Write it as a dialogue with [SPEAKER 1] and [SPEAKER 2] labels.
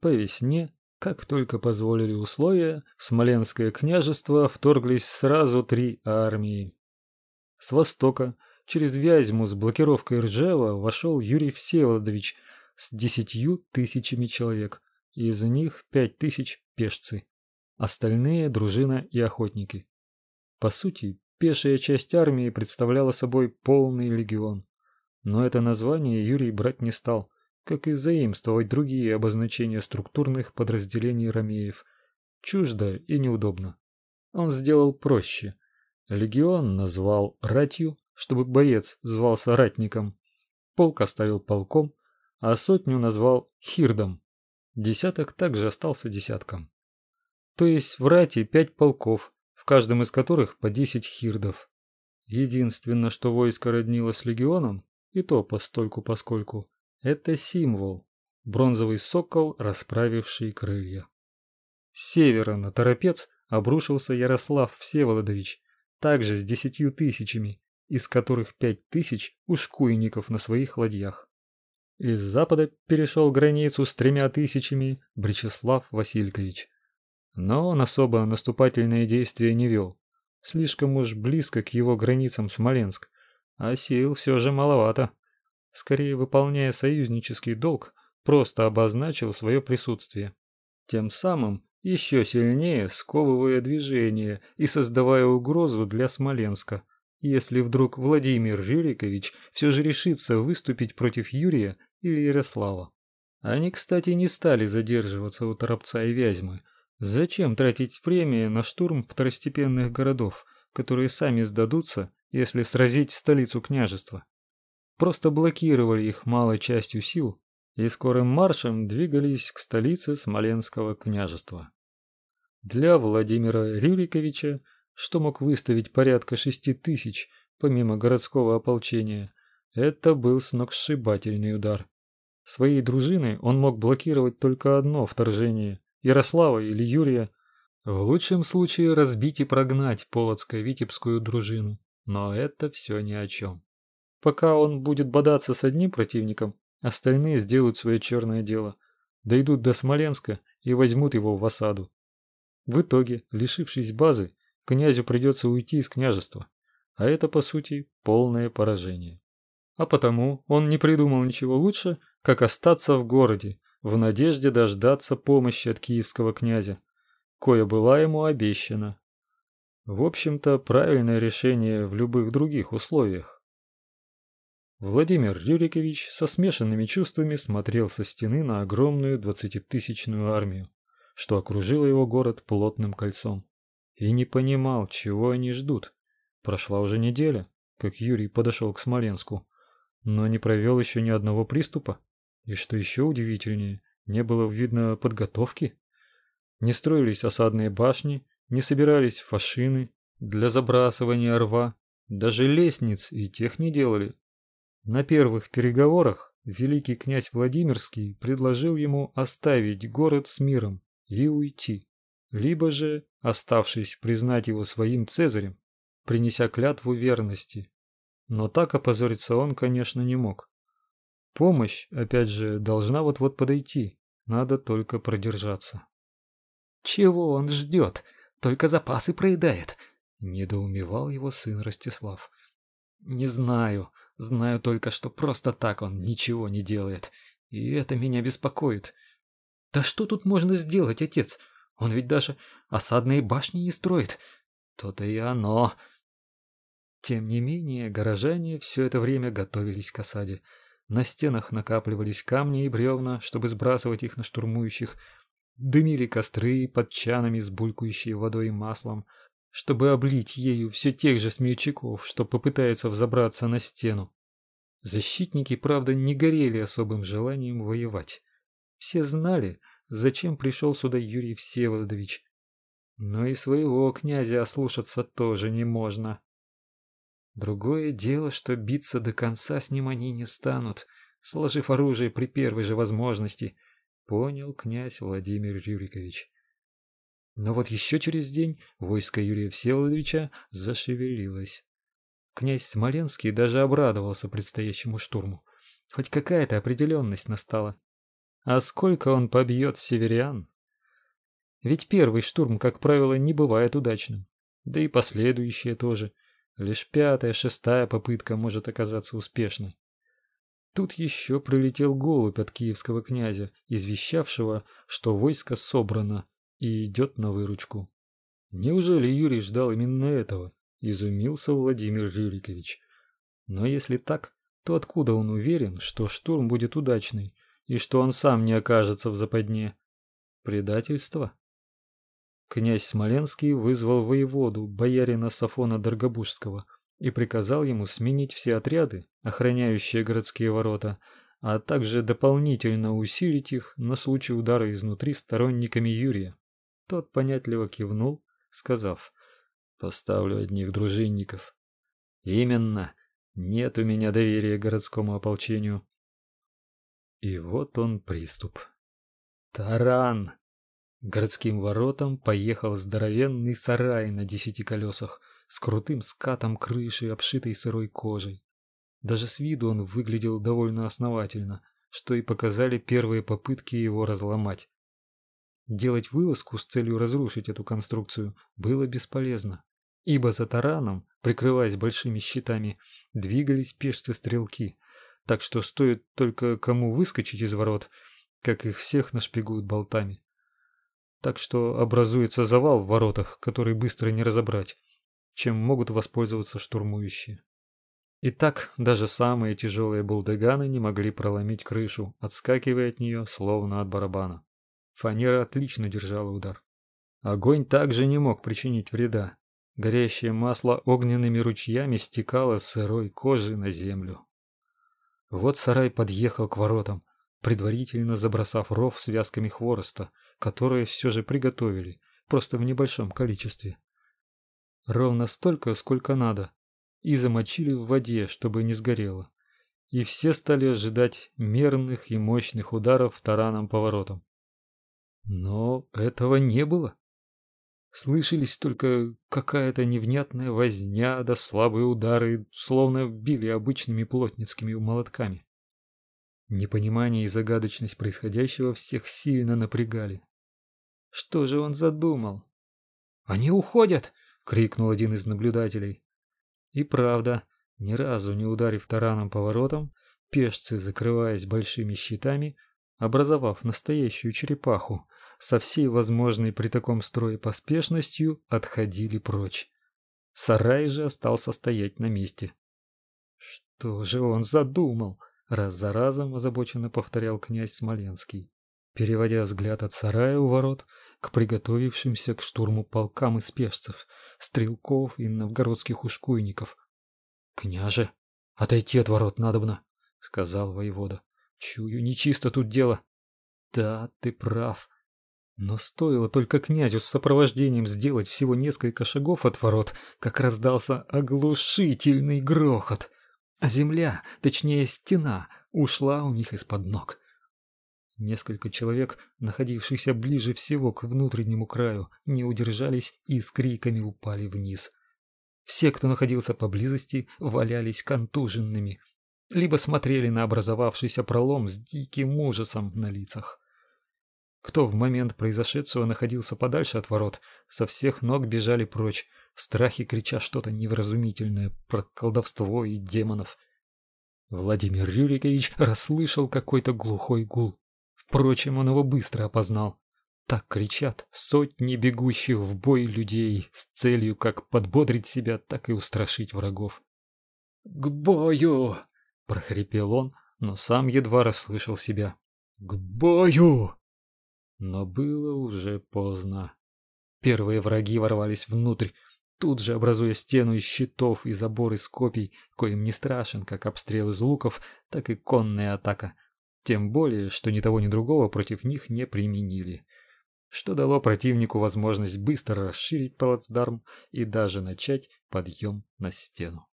[SPEAKER 1] По весне, как только позволили условия, в Смоленское княжество вторглись сразу три армии. С востока, через Вязьму с блокировкой Ржева, вошел Юрий Всеволодович с десятью тысячами человек, из них пять тысяч пешцы, остальные дружина и охотники. По сути, пешая часть армии представляла собой полный легион. Но это название Юрий брать не стал, как и заимствовать другие обозначения структурных подразделений ромеев. Чуждо и неудобно. Он сделал проще. Легион назвал ратью, чтобы боец звался ратником. Полк оставил полком, а сотню назвал хирдом. Десяток также остался десятком. То есть в рате пять полков, в каждом из которых по десять хирдов. Единственное, что войско роднилось с легионом, и то постольку-поскольку, это символ. Бронзовый сокол, расправивший крылья. С севера на Торопец обрушился Ярослав Всеволодович, также с десятью тысячами, из которых пять тысяч ушкуйников на своих ладьях. Из запада перешел границу с тремя тысячами Бречеслав Василькович. Но он особо наступательные действия не вел. Слишком уж близко к его границам Смоленск, а сил все же маловато. Скорее выполняя союзнический долг, просто обозначил свое присутствие. Тем самым еще сильнее сковывая движение и создавая угрозу для Смоленска – если вдруг Владимир Рюрикович все же решится выступить против Юрия или Ярослава. Они, кстати, не стали задерживаться у Торопца и Вязьмы. Зачем тратить время на штурм второстепенных городов, которые сами сдадутся, если сразить столицу княжества? Просто блокировали их малой частью сил и скорым маршем двигались к столице Смоленского княжества. Для Владимира Рюриковича что мог выставить порядка шести тысяч, помимо городского ополчения. Это был сногсшибательный удар. Своей дружиной он мог блокировать только одно вторжение – Ярослава или Юрия. В лучшем случае разбить и прогнать полоцко-витебскую дружину. Но это все ни о чем. Пока он будет бодаться с одним противником, остальные сделают свое черное дело. Дойдут до Смоленска и возьмут его в осаду. В итоге, лишившись базы, князю придется уйти из княжества, а это, по сути, полное поражение. А потому он не придумал ничего лучше, как остаться в городе, в надежде дождаться помощи от киевского князя, кое была ему обещана. В общем-то, правильное решение в любых других условиях. Владимир Рюрикович со смешанными чувствами смотрел со стены на огромную двадцатитысячную армию, что окружила его город плотным кольцом и не понимал, чего они ждут. Прошла уже неделя, как Юрий подошел к Смоленску, но не провел еще ни одного приступа. И что еще удивительнее, не было видно подготовки. Не строились осадные башни, не собирались фашины для забрасывания рва, даже лестниц и тех не делали. На первых переговорах великий князь Владимирский предложил ему оставить город с миром и уйти либо же, оставшись признать его своим цезарем, принеся клятву верности. Но так опозориться он, конечно, не мог. Помощь, опять же, должна вот-вот подойти, надо только продержаться.
[SPEAKER 2] Чего он ждет? Только запасы проедает,
[SPEAKER 1] недоумевал его сын Ростислав.
[SPEAKER 2] Не знаю, знаю только, что просто так он ничего не делает, и это меня беспокоит. Да что тут можно сделать, отец? Он ведь даже осадные башни не строит. То-то и оно.
[SPEAKER 1] Тем не менее, горожане все это время готовились к осаде. На стенах накапливались камни и бревна, чтобы сбрасывать их на штурмующих. Дымили костры под чанами с булькающей водой и маслом, чтобы облить ею все тех же смельчаков, что попытаются взобраться на стену. Защитники, правда, не горели особым желанием воевать. Все знали, зачем пришел сюда Юрий Всеволодович. Но и своего князя ослушаться тоже не можно. Другое дело, что биться до конца с ним они не станут, сложив оружие при первой же возможности, понял князь Владимир Юрикович. Но вот еще через день войско Юрия Всеволодовича зашевелилось. Князь Смоленский даже обрадовался предстоящему штурму. Хоть какая-то определенность настала. А сколько он побьет северян? Ведь первый штурм, как правило, не бывает удачным. Да и последующие тоже. Лишь пятая, шестая попытка может оказаться успешной. Тут еще прилетел голубь от киевского князя, извещавшего, что войско собрано и идет на выручку. Неужели Юрий ждал именно этого? Изумился Владимир Рюрикович. Но если так, то откуда он уверен, что штурм будет удачный и что он сам не окажется в западне? Предательство? Князь Смоленский вызвал воеводу, боярина Сафона Доргобужского, и приказал ему сменить все отряды, охраняющие городские ворота, а также дополнительно усилить их на случай удара изнутри сторонниками Юрия. Тот понятливо кивнул, сказав: "Поставлю одних дружинников". Именно. Нет у меня доверия городскому ополчению. И вот он приступ. Таран. городским воротам поехал здоровенный сарай на десяти колесах с крутым скатом крыши, обшитой сырой кожей. Даже с виду он выглядел довольно основательно, что и показали первые попытки его разломать. Делать вылазку с целью разрушить эту конструкцию было бесполезно ибо за тараном, прикрываясь большими щитами, двигались пешцы-стрелки, так что стоит только кому выскочить из ворот, как их всех нашпигуют болтами. Так что образуется завал в воротах, который быстро не разобрать, чем могут воспользоваться штурмующие. И так даже самые тяжелые булдыганы не могли проломить крышу, отскакивая от нее словно от барабана. Фанера отлично держала удар. Огонь также не мог причинить вреда, Горящее масло огненными ручьями стекало с сырой кожи на землю. Вот сарай подъехал к воротам, предварительно забросав ров связками хвороста, которые все же приготовили, просто в небольшом количестве. Ровно столько, сколько надо, и замочили в воде, чтобы не сгорело. И все стали ожидать мерных и мощных ударов тараном по воротам. Но этого не было. Слышались только какая-то невнятная возня да слабые удары, словно били обычными плотницкими молотками. Непонимание и загадочность происходящего всех сильно напрягали. Что же он задумал? Они уходят, крикнул один из наблюдателей. И правда, ни разу не ударив тараном по воротам, пешцы, закрываясь большими щитами, образовав настоящую черепаху, со всей возможной при таком строе поспешностью отходили прочь. Сарай же остался стоять на месте. Что же он задумал? Раз за разом озабоченно повторял князь Смоленский, переводя взгляд от сарая у ворот к приготовившимся к штурму полкам из пешцев, стрелков и новгородских ушкуйников. Княже, отойти от ворот надобно, сказал воевода. Чую, нечисто тут дело. Да, ты прав. Но стоило только князю с сопровождением сделать всего несколько шагов от ворот, как раздался оглушительный грохот, а земля, точнее стена, ушла у них из-под ног. Несколько человек, находившихся ближе всего к внутреннему краю, не удержались и с криками упали вниз. Все, кто находился поблизости, валялись контуженными, либо смотрели на образовавшийся пролом с диким ужасом на лицах. Кто в момент произошедшего находился подальше от ворот, со всех ног бежали прочь, в страхе крича что-то невразумительное про колдовство и демонов. Владимир Рюрикович расслышал какой-то глухой гул. Впрочем, он его быстро опознал. Так кричат сотни бегущих в бой людей с целью как подбодрить себя, так и устрашить врагов. «К бою!» — прохрипел он, но сам едва расслышал себя. «К бою!» Но было уже поздно. Первые враги ворвались внутрь, тут же образуя стену из щитов и забор из копий, коим не страшен как обстрел из луков, так и конная атака. Тем более, что ни того ни другого против них не применили. Что дало противнику возможность быстро расширить плацдарм и даже начать подъем на стену.